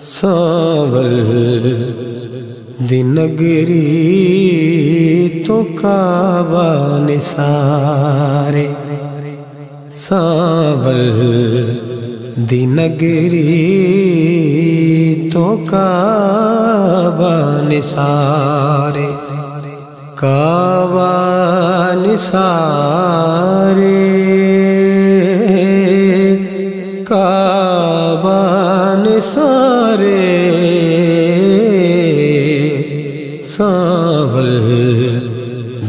ساول دنگری تو کعبہ نسارے ساول دنگری تو کعبہ نسارے کعبہ نسارے کعبہ نسارے ساول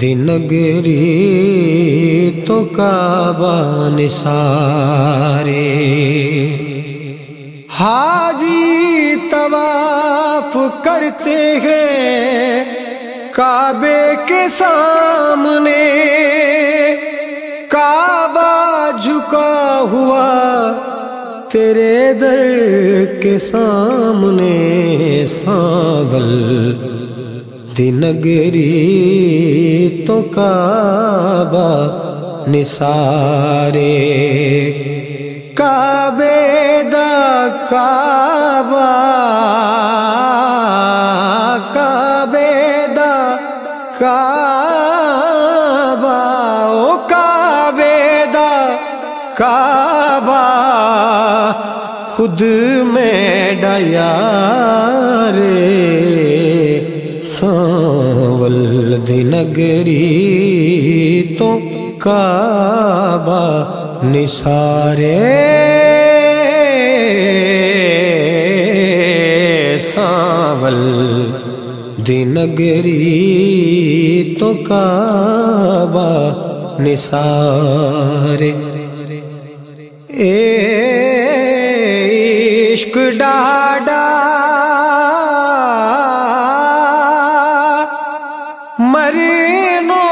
دنگری تو کعبہ نسارے حاجی طواف کرتے ہیں کعبے کے سامنے کعبہ جھکا ہوا تیرے در کے سامنے ساول دنگری تو کعبہ نثارے کعبے دا کعبہ خود میں ڈیا رے ساول دنگری تو کعبہ نثارے ساول دنگری تو کعبہ نثارے۔ عشق ڈاڈا مرینو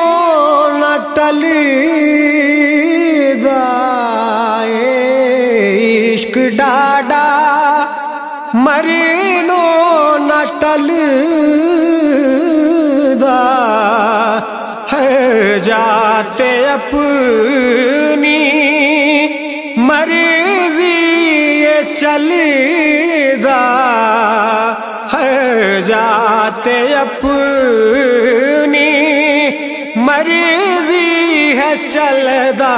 نٹل عشق ڈاڈا مرینو نٹل دا جاتے اپنی مرضی یہ مرضی ہے چلدا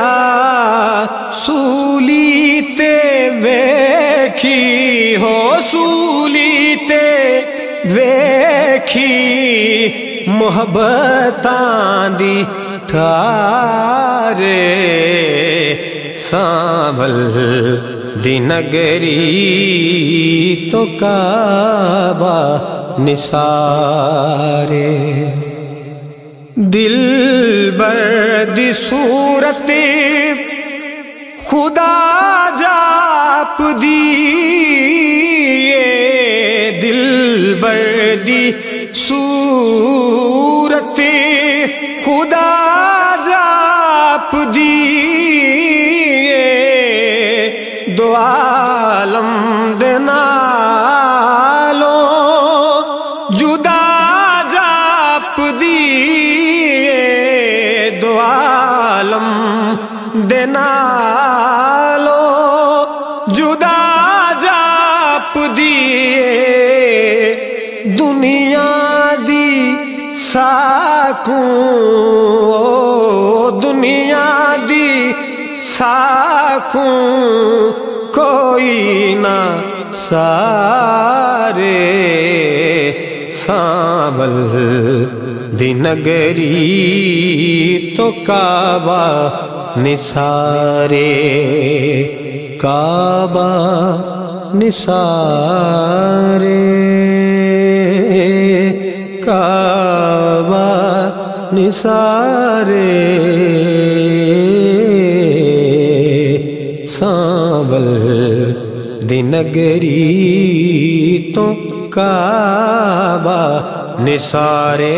سولی تے ویکھی ہو، سولی تے ویکھی محبتاں دی تھارے ساول دنگری تو کعبہ نثارے برد صورت خدا جاپ دی دل بردی صورت خدا جاپ دی دو عالم دنالوں جدا جاپ دیے دنالوں جدا جاپ دیے دنیا دی ساکوں دنیا دی ساکوں کوئی نہ سارے ساول دنگری تو کعبہ نثارے کعبہ نثارے کعبہ نثارے ساول دنگری تو کعبہ نثارے۔